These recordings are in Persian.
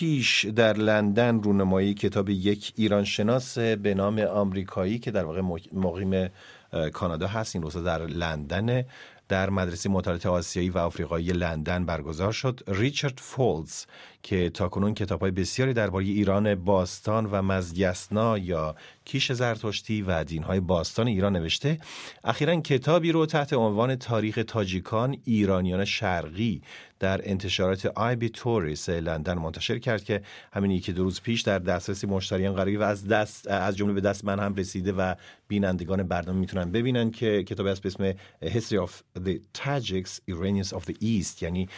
پیش در لندن رونمایی کتاب یک ایران شناس به نام آمریکایی که در واقع مقیم کانادا هست. این روزا در لندن در مدرسه مطالعات آسیایی و آفریقایی لندن برگزار شد. ریچارد فولز که تاکنون کتاب های بسیاری درباره ایران باستان و مزگسنا یا کیش زرتشتی و دینهای باستان ایران نوشته. اخیرا کتابی رو تحت عنوان تاریخ تاجیکان ایرانیان شرقی در انتشارات آی بی توریس لندن منتشر کرد که همین یکی دو روز پیش در دسترسی مشتریان قراری و از دست از جمله به دست من هم رسیده و بینندگان برنامه می‌تونن ببینن که کتاب است به اسم History of the Tajiks Iranians of the East یعنی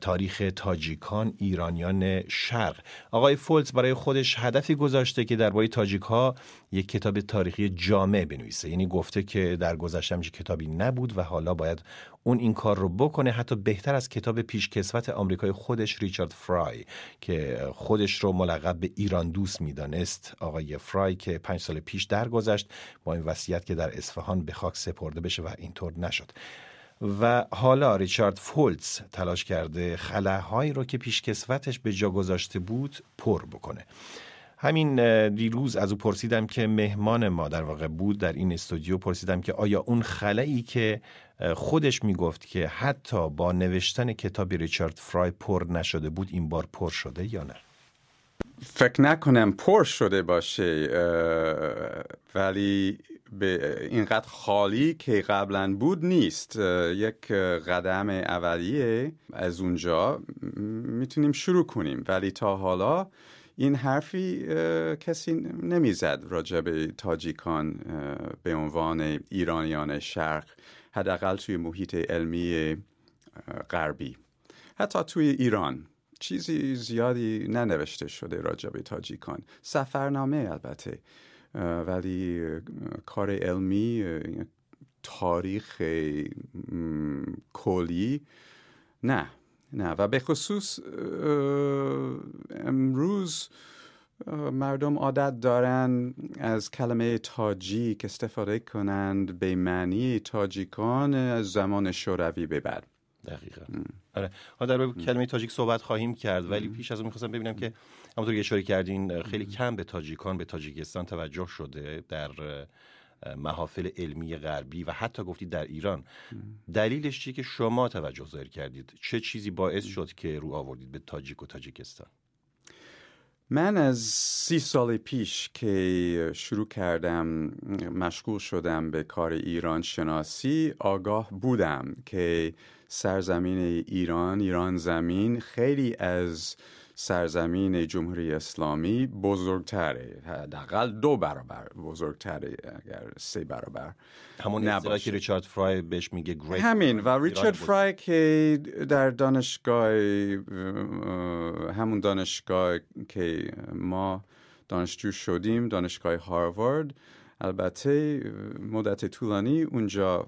تاریخ تاجیکان ایرانیان شرق. آقای فولتز برای خودش هدفی گذاشته که درباره تاجیک ها یک کتاب تاریخی جامع بنویسه. یعنی گفته که در گذشته همچین کتابی نبود و حالا باید اون این کار رو بکنه. حتی بهتر از کتاب پیشکسوت آمریکای خودش ریچارد فرای که خودش رو ملقب به ایران دوست می‌دانست. آقای فرای که پنج سال پیش درگذشت با این وصیت که در اصفهان به خاک سپرده بشه و اینطور نشد. و حالا ریچارد فولتز تلاش کرده خلاهایی رو که پیشکسوتش به جا گذاشته بود پر بکنه. همین دیروز از او پرسیدم که مهمان ما در واقع بود در این استودیو پرسیدم که آیا اون خلایی که خودش می‌گفت که حتی با نوشتن کتابی ریچارد فرای پر نشده بود این بار پر شده یا نه؟ فکر نکنم پر شده باشه ولی به اینقدر خالی که قبلا بود نیست. یک قدم اولیه از اونجا می‌تونیم شروع کنیم ولی تا حالا این حرفی کسی نمی‌زد راجع به تاجیکان به عنوان ایرانیان شرق. حداقل توی محیط علمی غربی. حتی توی ایران چیزی زیادی ننوشته شده راجع به تاجیکان. سفرنامه البته. ولی کار علمی تاریخ کلی نه. نه. و به خصوص امروز مردم عادت دارن از کلمه تاجیک استفاده کنند به معنی تاجیکان از زمان شوروی به بعد دقیقا آره. در کلمه تاجیک صحبت خواهیم کرد ولی پیش از اون می‌خواستم ببینم که همونطور که اشاره کردین خیلی کم به تاجیکان به تاجیکستان توجه شده در محافل علمی غربی و حتی گفتید در ایران. دلیلش چیه که شما توجه ظاهر کردید؟ چه چیزی باعث شد که رو آوردید به تاجیک و تاجیکستان؟ من از سی سال پیش که شروع کردم مشغول شدم به کار ایران شناسی آگاه بودم که سرزمین ایران ایران زمین خیلی از سرزمین جمهوری اسلامی بزرگتره. حداقل دو برابر بزرگتره اگر سه برابر همون که ریچارد فرای بهش میگه گریت همین و ریچارد فرای که در دانشگاه همون دانشگاه که ما دانشجو شدیم دانشگاه هاروارد البته مدت طولانی اونجا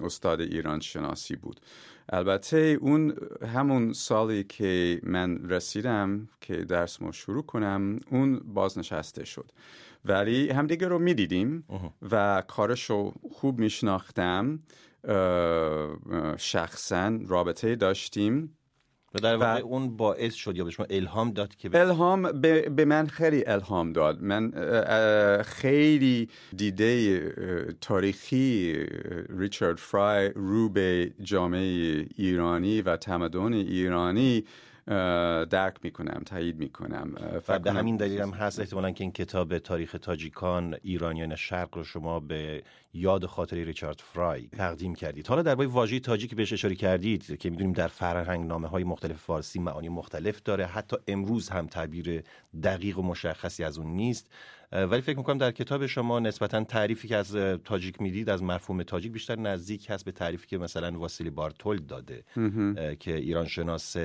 استاد ایران شناسی بود. البته اون همون سالی که من رسیدم که درس ما شروع کنم اون بازنشسته شد. ولی همدیگه رو می‌دیدیم و کارش رو خوب میشناختم. شخصا رابطه داشتیم. و در واقع اون باعث شد یا به شما الهام داد که الهام به, من خیلی الهام داد. من خیلی دیده تاریخی ریچارد فرای رو به جامعه ایرانی و تمدن ایرانی درک می‌کنم تایید می‌کنم و به همین دلیل هم هست احتمالا که این کتاب تاریخ تاجیکان ایرانیان شرق رو شما به یاد خاطری ریچارد فرای تقدیم کردید. حالا در درباره واژه تاجیک بهش اشاره کردید که می‌دونیم در فرهنگ نامه های مختلف فارسی معانی مختلف داره. حتی امروز هم تعبیر دقیق و مشخصی از اون نیست. ولی فکر می‌کنم در کتاب شما نسبتا تعریفی که از تاجیک می‌دید از مفهوم تاجیک بیشتر نزدیک هست به تعریفی که مثلا واسیلی بارتولد داده که ایران شناس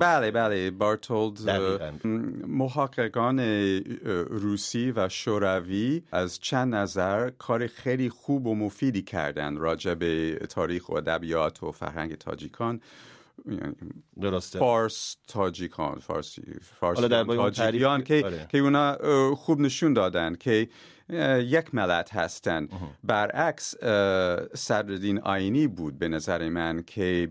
بله بله بارتولد محققان روسی و شوروی از چند نظر کار خیلی خوب و مفیدی کردن راجع به تاریخ و ادبیات و فرهنگ تاجیکان. درسته. فارس تاجیکان فارسی فارسی تاجیکیان که آره. که اونا خوب نشون دادن که یک ملت هستن. برعکس صدرالدین آینی بود به نظر من که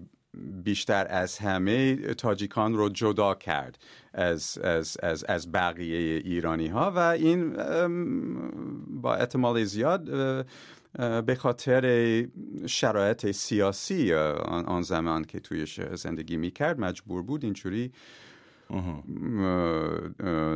بیشتر از همه تاجیکان رو جدا کرد از, از, از, از بقیه ایرانی ها و این با احتمال زیاد به خاطر شرایط سیاسی آن زمان که تویش زندگی می‌کرد مجبور بود اینجوری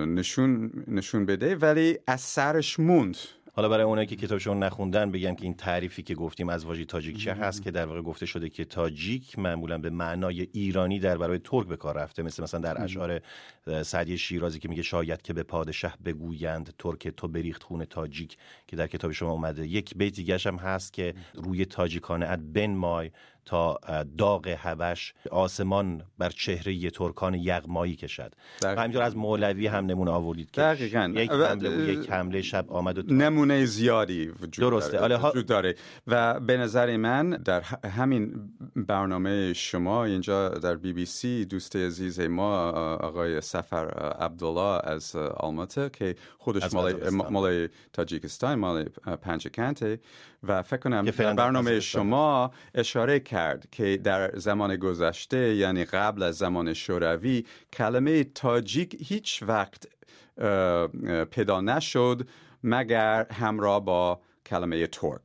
نشون نشون بده. ولی از سرش موند. حالا برای اونایی که کتابشون نخوندن بگم که این تعریفی که گفتیم از واژه تاجیک چه هست که در واقع گفته شده که تاجیک معمولا به معنای ایرانی در برای ترک به کار رفته. مثل مثلا در اشعار سعدی شیرازی که میگه شاید که به پادشه بگویند ترک تو بریخت خون تاجیک که در کتاب شما اومده. یک بیت دیگه هم هست که روی تاجیکانه اد بن مای تا داغ هوش آسمان بر چهره ترکان یغمایی کشد. و همینطور از مولوی هم نمونه آوردید که دقیقا. یک حمله و یک حمله شب آمد و نمونه زیادی وجود درسته. داره. وجود داره. و به نظر من در همین برنامه شما اینجا در بی بی سی دوست عزیز ما آقای سفر عبدالله از آلماته که خودش مال, تاجیکستان. مال پنجکنته و فکر کنم برنامه شما اشاره کرد که در زمان گذشته یعنی قبل از زمان شوروی کلمه تاجیک هیچ وقت پیدا نشد مگر همراه با کلمه ترک.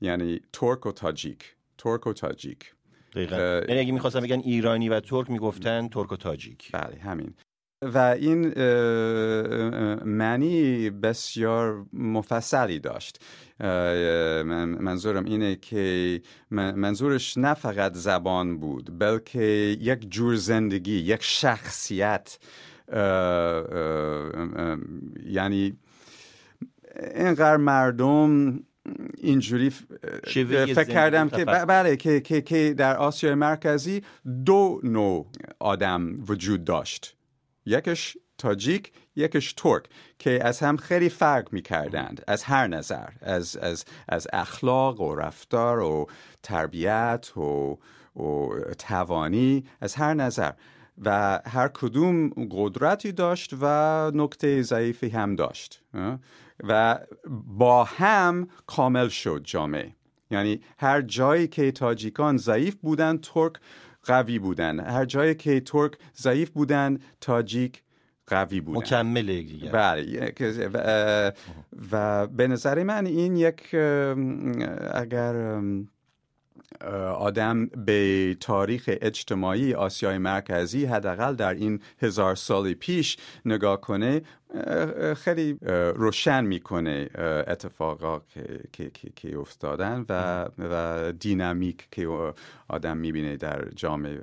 یعنی ترک و تاجیک. ترک و تاجیک. یعنی اگه می‌خواستم بگن ایرانی و ترک می‌گفتن ترک و تاجیک. بله همین. و این معنی بسیار مفصلی داشت. منظورم اینه که منظورش نه فقط زبان بود بلکه یک جور زندگی یک شخصیت. یعنی اینقدر مردم اینجوری فکر کردم که بله که, که, که در آسیای مرکزی دو نوع آدم وجود داشت. یکش تاجیک یکش ترک که از هم خیلی فرق می کردند از هر نظر از, از, از اخلاق و رفتار و تربیت و, و توانی از هر نظر. و هر کدوم قدرتی داشت و نکته ضعیفی هم داشت و با هم کامل شد جامعه. یعنی هر جایی که تاجیکان ضعیف بودن ترک قوی بودن. هر جایی که ترک ضعیف بودن تاجیک قوی بودن. مکمل دیگه بله و, و به نظر من این یک اگر آدم به تاریخ اجتماعی آسیای مرکزی حداقل در این هزار سال پیش نگاه کنه خیلی روشن می‌کنه اتفاقا که, که, که افتادن و, و دینامیک که آدم می‌بینه در جامعه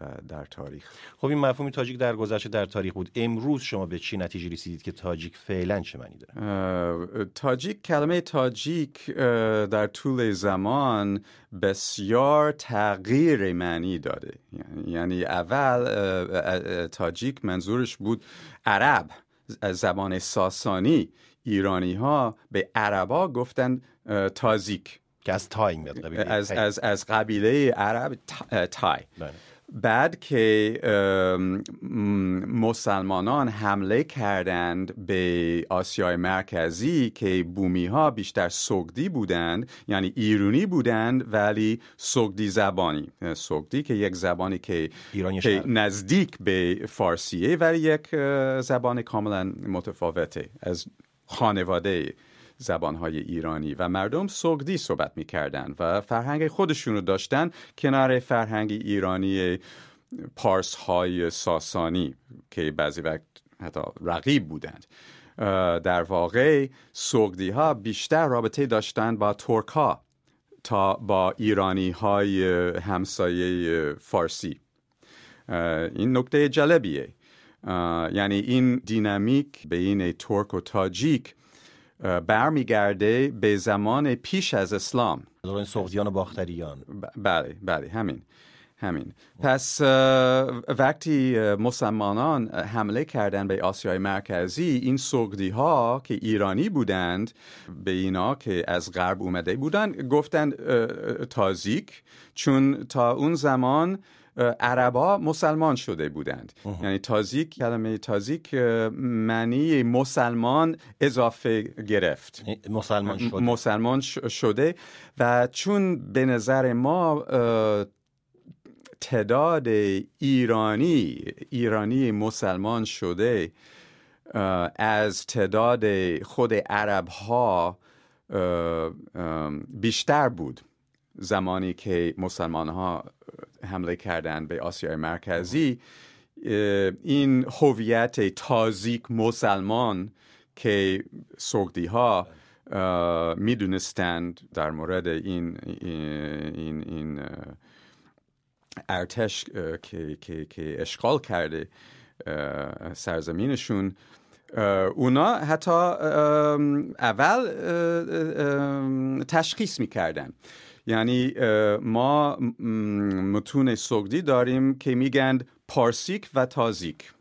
و در تاریخ. خب این مفهومی تاجیک در گذشته در تاریخ بود. امروز شما به چی نتیجه رسیدید که تاجیک فعلا چه معنی داره؟ تاجیک کلمه تاجیک در طول زمان بسیار تغییر معنی داده. یعنی, یعنی اول تاجیک منظورش بود عرب. زبان ساسانی ایرانی ها به عربا گفتن تازیک. که از تای از, از, از قبیله عرب تای. بله. بعد که مسلمانان حمله کردند به آسیای مرکزی که بومی ها بیشتر سگدی بودند یعنی ایرونی بودند ولی سگدی زبانی سگدی که یک زبانی که, که نزدیک به فارسیه ولی یک زبان کاملا متفاوته از خانواده زبانهای ایرانی و مردم سگدی صحبت می‌کردن و فرهنگ خودشون رو داشتن کنار فرهنگ ایرانی پارس های ساسانی که بعضی وقت حتی رقیب بودند. در واقع سگدی ها بیشتر رابطه داشتند با ترک ها تا با ایرانی های همسایه فارسی. این نکته جالبیه. یعنی این دینامیک بین ترک و تاجیک برمیگرده به زمان پیش از اسلام. دوران سغدیان و باختریان. بله بله همین همین. پس وقتی مسلمانان حمله کردن به آسیای مرکزی این سگدی ها که ایرانی بودند به اینا که از غرب اومده بودند گفتند تازیک چون تا اون زمان عربا مسلمان شده بودند. یعنی تازیک کلمه تازیک معنی مسلمان اضافه گرفت. مسلمان شده. مسلمان شده. و چون به نظر ما تعداد ایرانی ایرانی مسلمان شده از تعداد خود عرب ها بیشتر بود. زمانی که مسلمان ها حمله کردند به آسیای مرکزی این هویت تازیک مسلمان که سوگدی ها می‌دونستند در مورد این این این ارتش که, که, که اشغال کرده سرزمینشون اونا حتی اول تشخیص می‌کردن. یعنی ما متون سگدی داریم که میگند پارسیک و تازیک.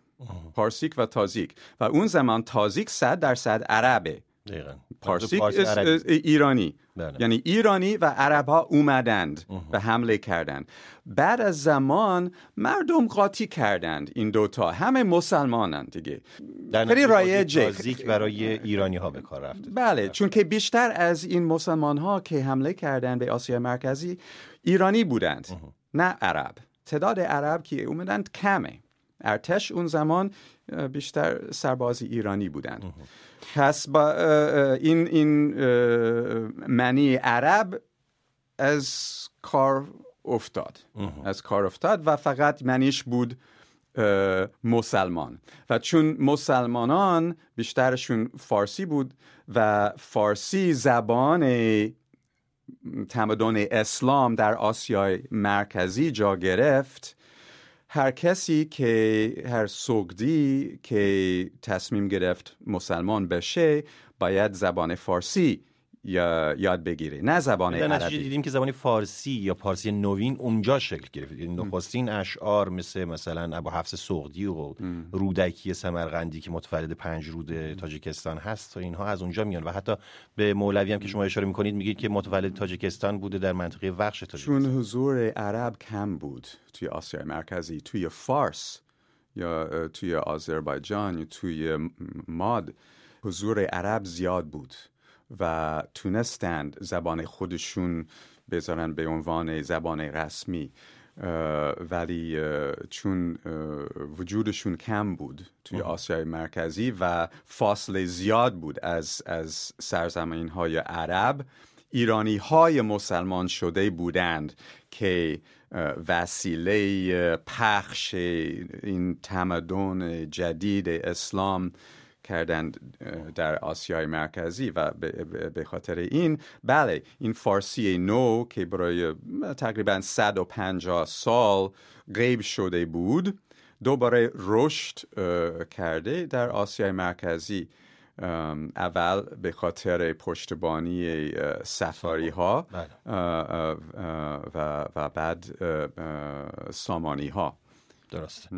پارسیک و تازیک. و اون زمان تازیک صد درصد عربه. پارسیک ایرانی. بله. یعنی ایرانی و عرب ها اومدند و حمله کردند. بعد از زمان مردم قاطی کردند این دوتا. همه مسلمانند دیگه. خیلی رایجه برای ایرانی ها به کار رفته. بله چون که بیشتر از این مسلمان ها که حمله کردند به آسیا مرکزی ایرانی بودند نه عرب. تعداد عرب که اومدند کمه. ارتش اون زمان بیشتر سربازی ایرانی بودند. پس با این این معنی عرب از کار افتاد از کار افتاد و فقط معنیش بود مسلمان. و چون مسلمانان بیشترشون فارسی بود و فارسی زبان تمدن اسلام در آسیای مرکزی جا گرفت هر کسی که هر سوگدی که تصمیم گرفت مسلمان بشه باید زبان فارسی یا یاد بگیره نه زبان عربی. دیدیم که زبان فارسی یا پارسی نوین اونجا شکل گرفت. یعنی نخستین اشعار مثل مثلا ابو حفص سغدی و رودکی سمرقندی که متولد پنج رود تاجیکستان هست و اینها از اونجا میان. و حتی به مولوی هم که شما اشاره می‌کنید میگید که متولد تاجیکستان بوده در منطقه وقش تاجیکستان. چون حضور عرب کم بود توی آسیا مرکزی توی فارس یا توی آذربایجان یا توی ماد حضور عرب زیاد بود. و تونستند زبان خودشون بذارن به عنوان زبان رسمی ولی چون وجودشون کم بود توی آسیای مرکزی و فاصله زیاد بود از, از سرزمین های عرب ایرانی های مسلمان شده بودند که وسیله پخش این تمدن جدید اسلام کردند در آسیای مرکزی و به خاطر این بله این فارسی نو که برای تقریبا 150 سال غیب شده بود دوباره رشد کرده در آسیای مرکزی اول به خاطر پشتبانی سفاری ها بله. و, و بعد سامانی ها درست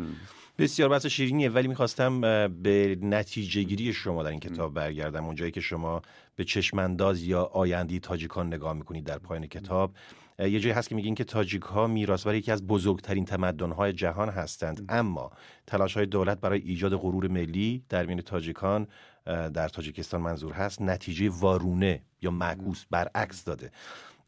بسیار بحث شیرینیه ولی می‌خواستم به نتیجه گیری شما در این کتاب برگردم. اونجایی که شما به چشمانداز یا آیندی تاجیکان نگاه می‌کنید در پایین کتاب یه جایی هست که میگین که تاجیک ها میراث یکی از بزرگترین تمدن های جهان هستند. اما تلاش های دولت برای ایجاد غرور ملی در بین تاجیکان در تاجیکستان منظور هست نتیجه وارونه یا معکوس برعکس داده.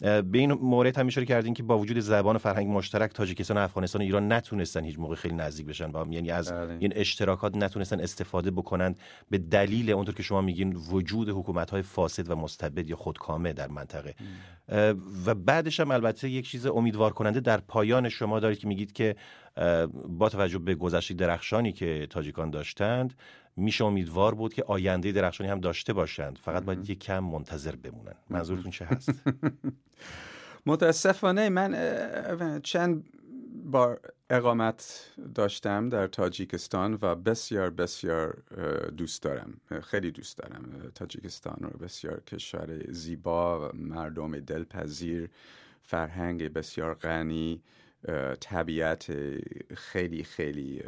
به این مورد هم اشاره کردین که با وجود زبان و فرهنگ مشترک تاجیکستان و افغانستان و ایران نتونستن هیچ موقع خیلی نزدیک بشن با هم یعنی از بله. این اشتراکات نتونستن استفاده بکنند به دلیل اونطور که شما میگین وجود حکومت های فاسد و مستبد یا خودکامه در منطقه و بعدش هم البته یک چیز امیدوار کننده در پایان شما دارید که میگید که با توجه به گذشته درخشانی که تاجیکان داشتند میشه امیدوار بود که آینده درخشانی هم داشته باشند. فقط باید یک کم منتظر بمونن. منظورتون چه هست؟ متاسفانه من چند بار اقامت داشتم در تاجیکستان و بسیار بسیار دوست دارم. خیلی دوست دارم. تاجیکستان رو. بسیار کشور زیبا مردم دلپذیر فرهنگ بسیار غنی. طبیعت خیلی خیلی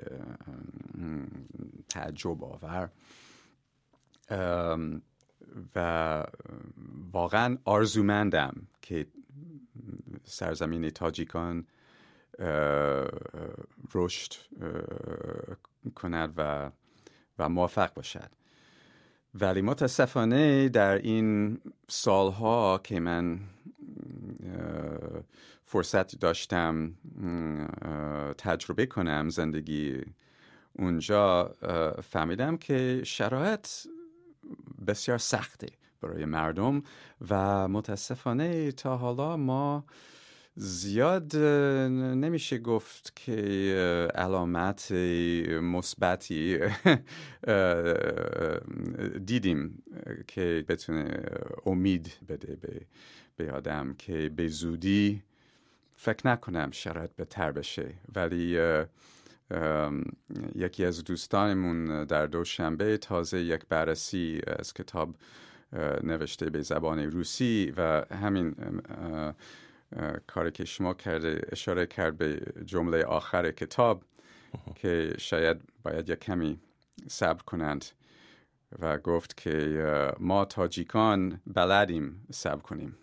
تعجب آور. و واقعا آرزومندم که سرزمین تاجیکان رشد کند و و موفق باشد. ولی متاسفانه در این سالها که من فرصت داشتم تجربه کنم زندگی اونجا فهمیدم که شرایط بسیار سخته برای مردم و متاسفانه تا حالا ما زیاد نمیشه گفت که علامت مثبتی دیدیم که بتونه امید بده به, آدم که به زودی فکر نکنم شرایط بهتر بشه ولی یکی از دوستانمون در دوشنبه تازه یک بررسی از کتاب نوشته به زبان روسی و همین کاری که شما کرده اشاره کرد به جمله آخر کتاب که شاید باید یک کمی صبر کنند و گفت که ما تاجیکان بلدیم صبر کنیم.